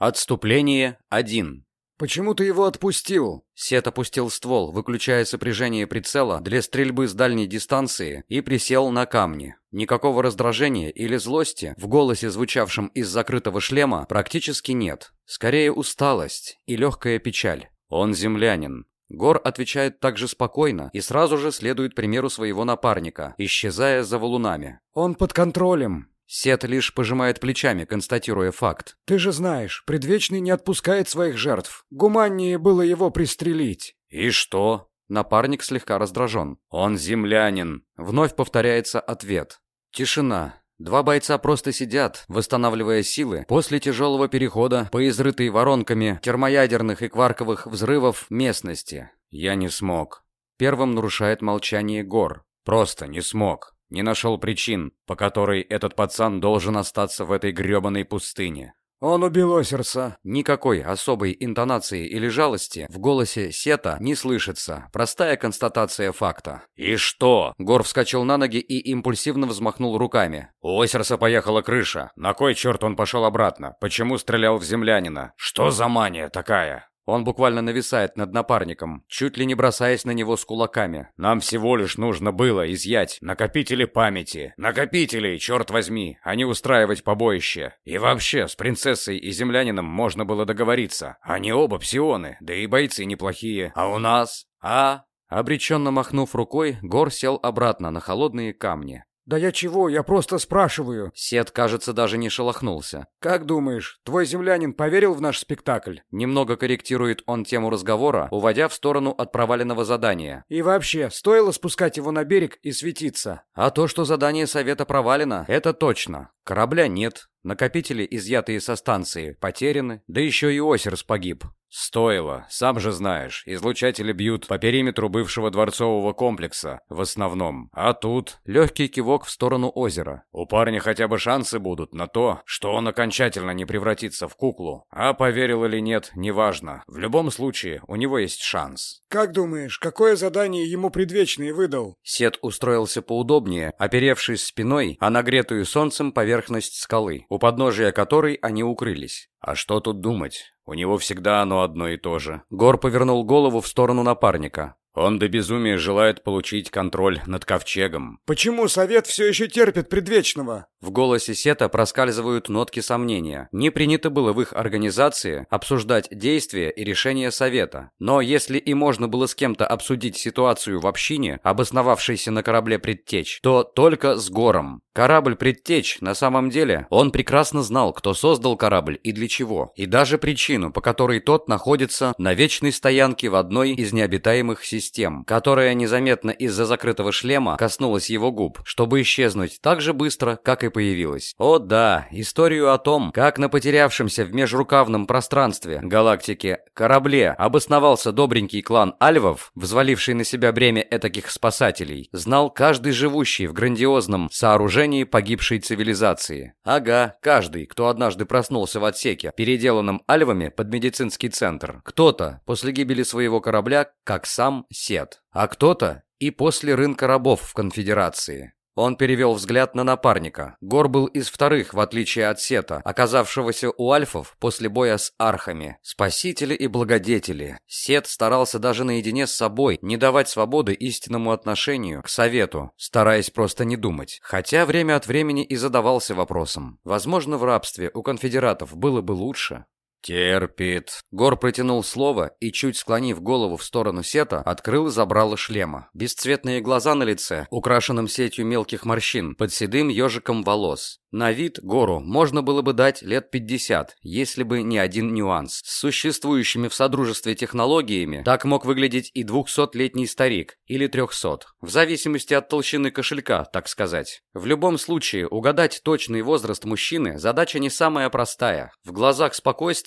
Отступление 1. «Почему ты его отпустил?» Сет опустил ствол, выключая сопряжение прицела для стрельбы с дальней дистанции и присел на камни. Никакого раздражения или злости в голосе, звучавшем из закрытого шлема, практически нет. Скорее усталость и легкая печаль. Он землянин. Гор отвечает также спокойно и сразу же следует примеру своего напарника, исчезая за валунами. «Он под контролем. Сет лишь пожимает плечами, констатируя факт. Ты же знаешь, предвечный не отпускает своих жертв. Гуманнее было его пристрелить. И что? Напарник слегка раздражен. Он землянин. Вновь повторяется ответ. Тишина. Два бойца просто сидят, восстанавливая силы после тяжелого перехода по изрытой воронками термоядерных и кварковых взрывов местности. Я не смог. Первым нарушает молчание Гор. Просто не смог. Не нашел причин, по которой этот пацан должен остаться в этой грёбаной пустыне. «Он убил Осерса». Никакой особой интонации или жалости в голосе Сета не слышится. Простая констатация факта. «И что?» Гор вскочил на ноги и импульсивно взмахнул руками. «У Осерса поехала крыша. На кой черт он пошел обратно? Почему стрелял в землянина? Что за мания такая?» Он буквально нависает над напарником, чуть ли не бросаясь на него с кулаками. «Нам всего лишь нужно было изъять накопители памяти. Накопители, черт возьми, а не устраивать побоище. И вообще, с принцессой и землянином можно было договориться. Они оба псионы, да и бойцы неплохие. А у нас? А?» Обреченно махнув рукой, Гор сел обратно на холодные камни. «Да я чего, я просто спрашиваю». Сет, кажется, даже не шелохнулся. «Как думаешь, твой землянин поверил в наш спектакль?» Немного корректирует он тему разговора, уводя в сторону от проваленного задания. «И вообще, стоило спускать его на берег и светиться?» «А то, что задание совета провалено, это точно. Корабля нет, накопители, изъятые со станции, потеряны, да еще и Осерс погиб. Стоило, сам же знаешь, излучатели бьют по периметру бывшего дворцового комплекса, в основном. А тут легкий кивок в сторону озера. У парня хотя бы шансы будут на то, что он окончательно не превратится в куклу. А поверил или нет, неважно. В любом случае, у него есть шанс. «Как думаешь, какое задание ему предвечный выдал?» Сет устроился поудобнее, оперевшись спиной о нагретую солнцем поверхность скалы, у подножия которой они укрылись. А что тут думать? У него всегда оно одно и то же. Гор повернул голову в сторону напарника. Он до безумия желает получить контроль над ковчегом. «Почему совет все еще терпит предвечного?» В голосе Сета проскальзывают нотки сомнения. Не принято было в их организации обсуждать действия и решения совета. Но если и можно было с кем-то обсудить ситуацию в общине, обосновавшейся на корабле предтеч, то только с Гором. Корабль предтеч, на самом деле, он прекрасно знал, кто создал корабль и для чего. И даже причину, по которой тот находится на вечной стоянке в одной из необитаемых систем систем, которая незаметно из-за закрытого шлема коснулась его губ, чтобы исчезнуть так же быстро, как и появилась. О да, историю о том, как на потерявшемся в межрукавном пространстве галактики корабле обосновался добренький клан Альвов, взваливший на себя бремя этаких спасателей, знал каждый живущий в грандиозном сооружении погибшей цивилизации. Ага, каждый, кто однажды проснулся в отсеке, переделанном Альвами под медицинский центр. Кто-то после гибели своего корабля, как сам Сет, а кто-то и после рынка рабов в Конфедерации. Он перевел взгляд на напарника. Гор был из вторых, в отличие от Сета, оказавшегося у альфов после боя с архами. Спасители и благодетели. Сет старался даже наедине с собой не давать свободы истинному отношению к совету, стараясь просто не думать. Хотя время от времени и задавался вопросом. Возможно, в рабстве у конфедератов было бы лучше. «Терпит». Гор протянул слово и, чуть склонив голову в сторону Сета, открыл и забрал шлема. Бесцветные глаза на лице, украшенным сетью мелких морщин, под седым ежиком волос. На вид гору можно было бы дать лет 50, если бы не один нюанс. С существующими в содружестве технологиями так мог выглядеть и 200-летний старик, или 300, в зависимости от толщины кошелька, так сказать. В любом случае, угадать точный возраст мужчины задача не самая простая. В глазах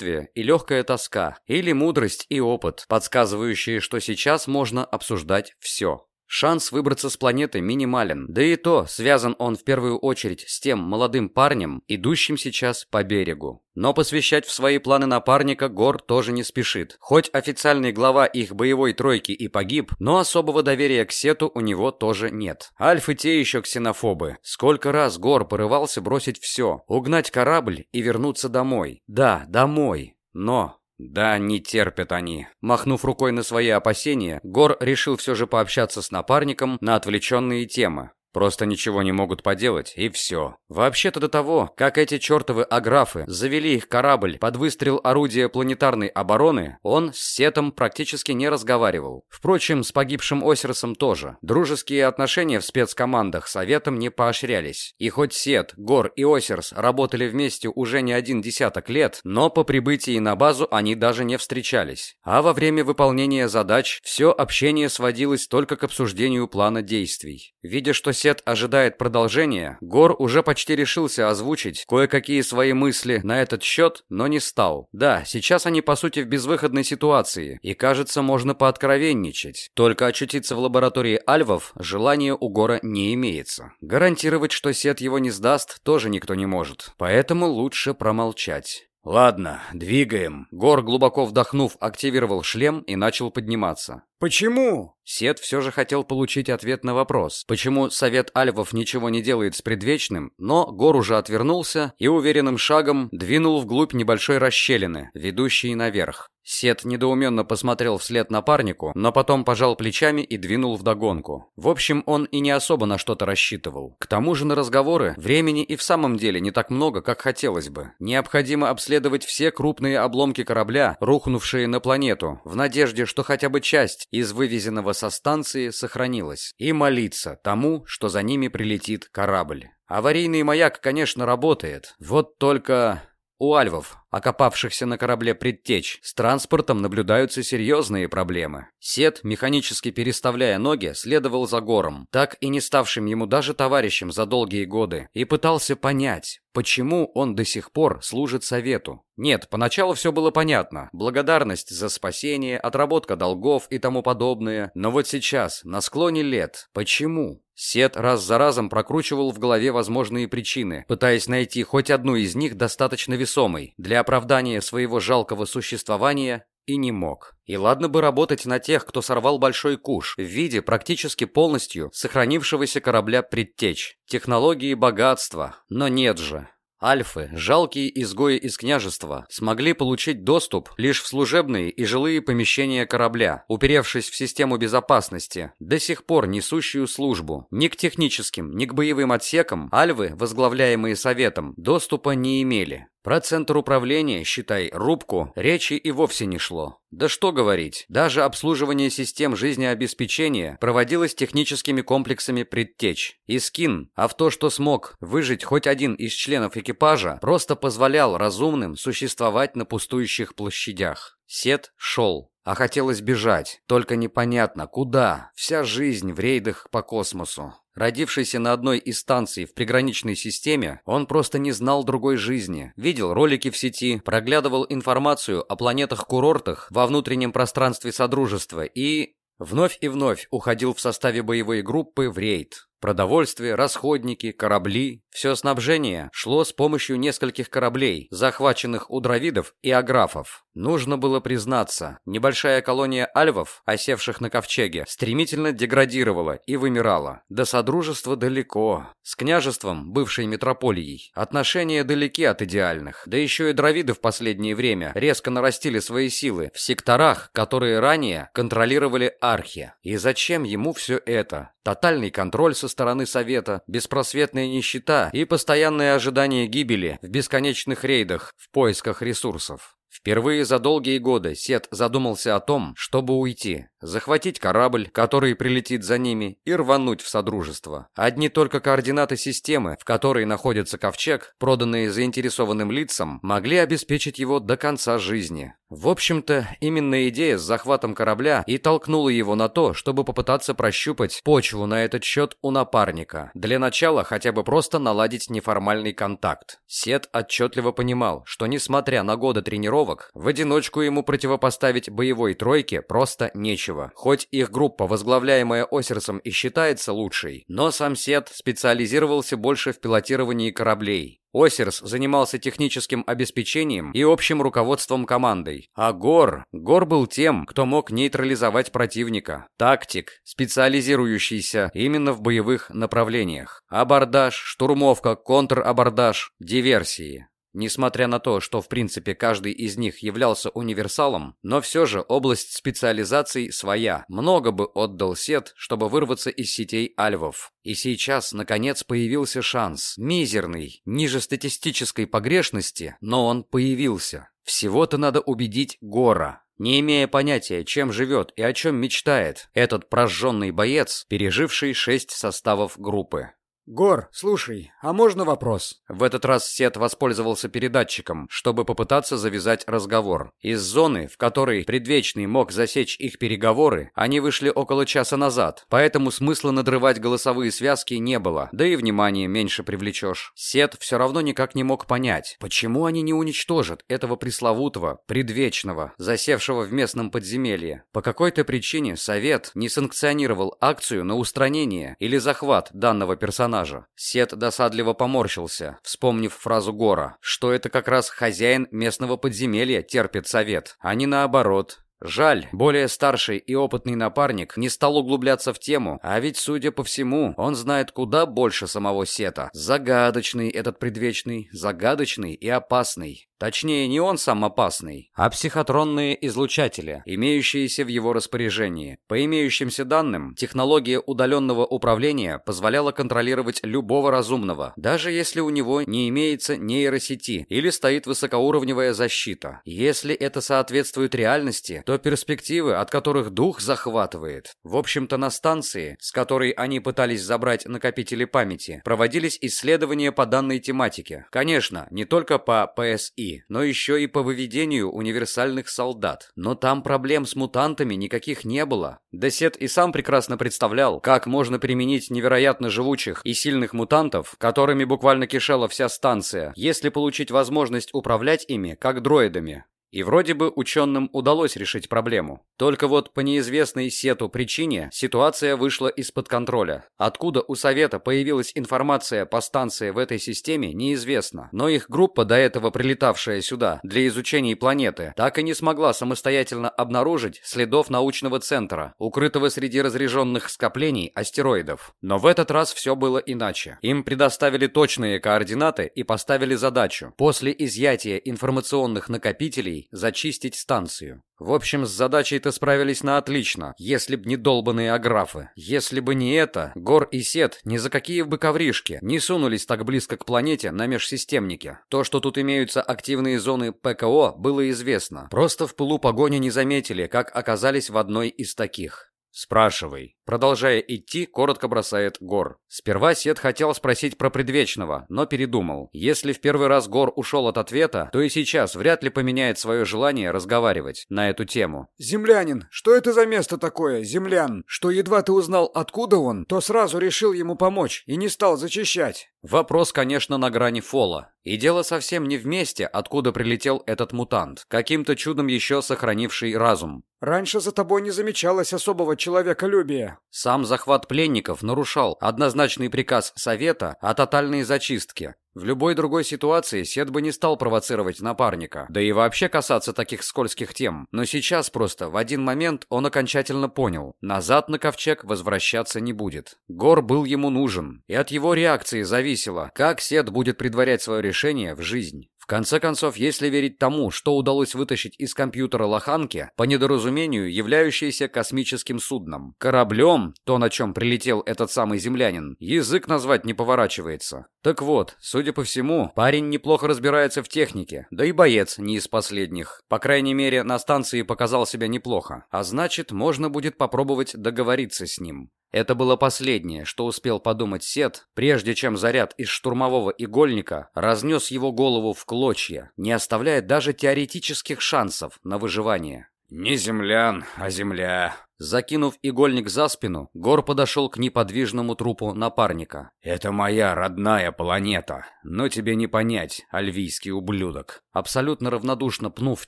спокойствие и легкая тоска, или мудрость и опыт, подсказывающие, что сейчас можно обсуждать все. Шанс выбраться с планеты минимален. Да и то, связан он в первую очередь с тем молодым парнем, идущим сейчас по берегу. Но посвящать в свои планы напарника Гор тоже не спешит. Хоть официальный глава их боевой тройки и погиб, но особого доверия к Сету у него тоже нет. Альфы те еще ксенофобы. Сколько раз Гор порывался бросить все, угнать корабль и вернуться домой. Да, домой. Но да, не терпят они. Махнув рукой на свои опасения, Гор решил все же пообщаться с напарником на отвлеченные темы. Просто ничего не могут поделать, и все. Вообще-то до того, как эти чертовы аграфы завели их корабль под выстрел орудия планетарной обороны, он с Сетом практически не разговаривал. Впрочем, с погибшим Осерсом тоже. Дружеские отношения в спецкомандах Советом не поощрялись. И хоть Сет, Гор и Осерс работали вместе уже не один десяток лет, но по прибытии на базу они даже не встречались. А во время выполнения задач все общение сводилось только к обсуждению плана действий. Видя, что Сет ожидает продолжения, Гор уже почти решился озвучить кое-какие свои мысли на этот счет, но не стал. Да, сейчас они по сути в безвыходной ситуации, и кажется, можно пооткровенничать. Только очутиться в лаборатории альвов желания у Гора не имеется. Гарантировать, что Сет его не сдаст, тоже никто не может. Поэтому лучше промолчать. «Ладно, двигаем». Гор, глубоко вдохнув, активировал шлем и начал подниматься. «Почему?» Сет все же хотел получить ответ на вопрос, почему Совет Альвов ничего не делает с Предвечным, но Гор уже отвернулся и уверенным шагом двинул вглубь небольшой расщелины, ведущей наверх. Сет недоуменно посмотрел вслед напарнику, но потом пожал плечами и двинул вдогонку. В общем, он и не особо на что-то рассчитывал. К тому же на разговоры времени и в самом деле не так много, как хотелось бы. Необходимо обследовать все крупные обломки корабля, рухнувшие на планету, в надежде, что хотя бы часть из вывезенного со станции сохранилась, и молиться тому, что за ними прилетит корабль. Аварийный маяк, конечно, работает. Вот только... У альвов, окопавшихся на корабле предтеч, с транспортом наблюдаются серьезные проблемы. Сет, механически переставляя ноги, следовал за гором, так и не ставшим ему даже товарищем за долгие годы, и пытался понять, почему он до сих пор служит совету. Нет, поначалу все было понятно. Благодарность за спасение, отработка долгов и тому подобное. Но вот сейчас, на склоне лет, почему? Сет раз за разом прокручивал в голове возможные причины, пытаясь найти хоть одну из них достаточно весомой для оправдания своего жалкого существования и не мог. И ладно бы работать на тех, кто сорвал большой куш, в виде практически полностью сохранившегося корабля «Предтечь». Технологии богатства. Но нет же. Альфы, жалкие изгои из княжества, смогли получить доступ лишь в служебные и жилые помещения корабля, уперевшись в систему безопасности, до сих пор несущую службу. Ни к техническим, ни к боевым отсекам альвы, возглавляемые Советом, доступа не имели. Про центр управления, считай, рубку, речи и вовсе не шло. Да что говорить, даже обслуживание систем жизнеобеспечения проводилось техническими комплексами предтеч. И скин, а в то, что смог выжить хоть один из членов экипажа, просто позволял разумным существовать на пустующих площадях. Сет шел, а хотелось бежать, только непонятно куда. Вся жизнь в рейдах по космосу. Родившийся на одной из станций в приграничной системе, он просто не знал другой жизни. Видел ролики в сети, проглядывал информацию о планетах-курортах во внутреннем пространстве Содружества и... Вновь и вновь уходил в составе боевой группы в рейд. Продовольствие, расходники, корабли. Все снабжение шло с помощью нескольких кораблей, захваченных у дровидов и аграфов. Нужно было признаться, небольшая колония альвов, осевших на ковчеге, стремительно деградировала и вымирала. До Содружества далеко. С княжеством, бывшей метрополией, отношения далеки от идеальных. Да еще и дровиды в последнее время резко нарастили свои силы в секторах, которые ранее контролировали архи. И зачем ему все это? Тотальный контроль со стороны Совета, беспросветная нищета и постоянное ожидание гибели в бесконечных рейдах в поисках ресурсов. Впервые за долгие годы Сет задумался о том, чтобы уйти, захватить корабль, который прилетит за ними, и рвануть в Содружество. Одни только координаты системы, в которой находится ковчег, проданные заинтересованным лицам, могли обеспечить его до конца жизни. В общем-то, именно идея с захватом корабля и толкнула его на то, чтобы попытаться прощупать почву на этот счет у напарника. Для начала хотя бы просто наладить неформальный контакт. Сет отчетливо понимал, что несмотря на годы тренировок, в одиночку ему противопоставить боевой тройке просто нечего. Хоть их группа, возглавляемая Осерсом, и считается лучшей, но сам Сет специализировался больше в пилотировании кораблей. Осерс занимался техническим обеспечением и общим руководством командой, а Гор... Гор был тем, кто мог нейтрализовать противника. Тактик, специализирующийся именно в боевых направлениях. Абордаж, штурмовка, контрабордаж, диверсии. Несмотря на то, что в принципе каждый из них являлся универсалом, но все же область специализаций своя. Много бы отдал Сет, чтобы вырваться из сетей альвов. И сейчас, наконец, появился шанс. Мизерный, ниже статистической погрешности, но он появился. Всего-то надо убедить Гора. Не имея понятия, чем живет и о чем мечтает этот прожженный боец, переживший шесть составов группы. «Гор, слушай, а можно вопрос?» В этот раз Сет воспользовался передатчиком, чтобы попытаться завязать разговор. Из зоны, в которой предвечный мог засечь их переговоры, они вышли около часа назад, поэтому смысла надрывать голосовые связки не было, да и внимание меньше привлечешь. Сет все равно никак не мог понять, почему они не уничтожат этого пресловутого, предвечного, засевшего в местном подземелье. По какой-то причине Совет не санкционировал акцию на устранение или захват данного персонажа персонажа. Сет досадливо поморщился, вспомнив фразу Гора, что это как раз хозяин местного подземелья терпит совет, а не наоборот. Жаль, более старший и опытный напарник не стал углубляться в тему, а ведь, судя по всему, он знает куда больше самого Сета. Загадочный этот предвечный, загадочный и опасный. Точнее, не он сам опасный, а психотронные излучатели, имеющиеся в его распоряжении. По имеющимся данным, технология удаленного управления позволяла контролировать любого разумного, даже если у него не имеется нейросети или стоит высокоуровневая защита. Если это соответствует реальности, то перспективы, от которых дух захватывает. В общем-то, на станции, с которой они пытались забрать накопители памяти, проводились исследования по данной тематике. Конечно, не только по ПСИ, но еще и по выведению универсальных солдат. Но там проблем с мутантами никаких не было. Десет и сам прекрасно представлял, как можно применить невероятно живучих и сильных мутантов, которыми буквально кишела вся станция, если получить возможность управлять ими как дроидами. И вроде бы ученым удалось решить проблему. Только вот по неизвестной Сету причине ситуация вышла из-под контроля. Откуда у Совета появилась информация по станции в этой системе, неизвестно. Но их группа, до этого прилетавшая сюда для изучения планеты, так и не смогла самостоятельно обнаружить следов научного центра, укрытого среди разряженных скоплений астероидов. Но в этот раз все было иначе. Им предоставили точные координаты и поставили задачу. После изъятия информационных накопителей зачистить станцию. В общем, с задачей-то справились на отлично, если б не долбанные аграфы. Если бы не это, Гор и Сет ни за какие бы ковришки не сунулись так близко к планете на межсистемнике. То, что тут имеются активные зоны ПКО, было известно. Просто в пылу погони не заметили, как оказались в одной из таких. «Спрашивай». Продолжая идти, коротко бросает Гор. Сперва Сет хотел спросить про предвечного, но передумал. Если в первый раз Гор ушел от ответа, то и сейчас вряд ли поменяет свое желание разговаривать на эту тему. «Землянин, что это за место такое, землян? Что едва ты узнал, откуда он, то сразу решил ему помочь и не стал зачищать?» Вопрос, конечно, на грани фола. И дело совсем не в месте, откуда прилетел этот мутант, каким-то чудом еще сохранивший разум. Раньше за тобой не замечалось особого человеколюбия. Сам захват пленников нарушал однозначный приказ Совета о тотальной зачистке. В любой другой ситуации Сет бы не стал провоцировать напарника, да и вообще касаться таких скользких тем. Но сейчас просто в один момент он окончательно понял, назад на ковчег возвращаться не будет. Гор был ему нужен, и от его реакции зависело, как Сет будет предварять свое решение в жизнь. В конце концов, если верить тому, что удалось вытащить из компьютера лоханки, по недоразумению являющейся космическим судном, кораблем, то, на чем прилетел этот самый землянин, язык назвать не поворачивается. Так вот, судя по всему, парень неплохо разбирается в технике, да и боец не из последних. По крайней мере, на станции показал себя неплохо, а значит, можно будет попробовать договориться с ним. Это было последнее, что успел подумать Сет, прежде чем заряд из штурмового игольника разнес его голову в клочья, не оставляя даже теоретических шансов на выживание. «Не землян, а земля», Закинув игольник за спину, Гор подошел к неподвижному трупу напарника. «Это моя родная планета, но тебе не понять, альвийский ублюдок». Абсолютно равнодушно пнув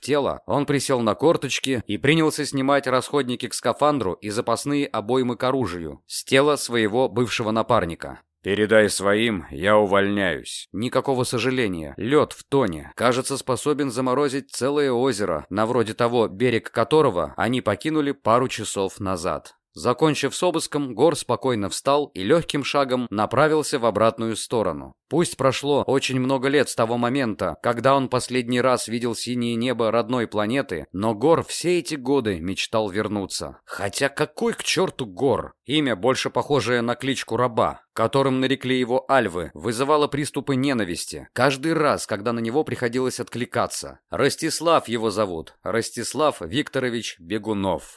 тело, он присел на корточки и принялся снимать расходники к скафандру и запасные обоймы к оружию с тела своего бывшего напарника. «Передай своим, я увольняюсь». Никакого сожаления. Лед в тоне. Кажется, способен заморозить целое озеро, на вроде того, берег которого они покинули пару часов назад. Закончив с обыском, Гор спокойно встал и легким шагом направился в обратную сторону. Пусть прошло очень много лет с того момента, когда он последний раз видел синее небо родной планеты, но Гор все эти годы мечтал вернуться. Хотя какой к черту Гор? Имя, больше похожее на кличку раба, которым нарекли его альвы, вызывало приступы ненависти. Каждый раз, когда на него приходилось откликаться. Ростислав его зовут. Ростислав Викторович Бегунов.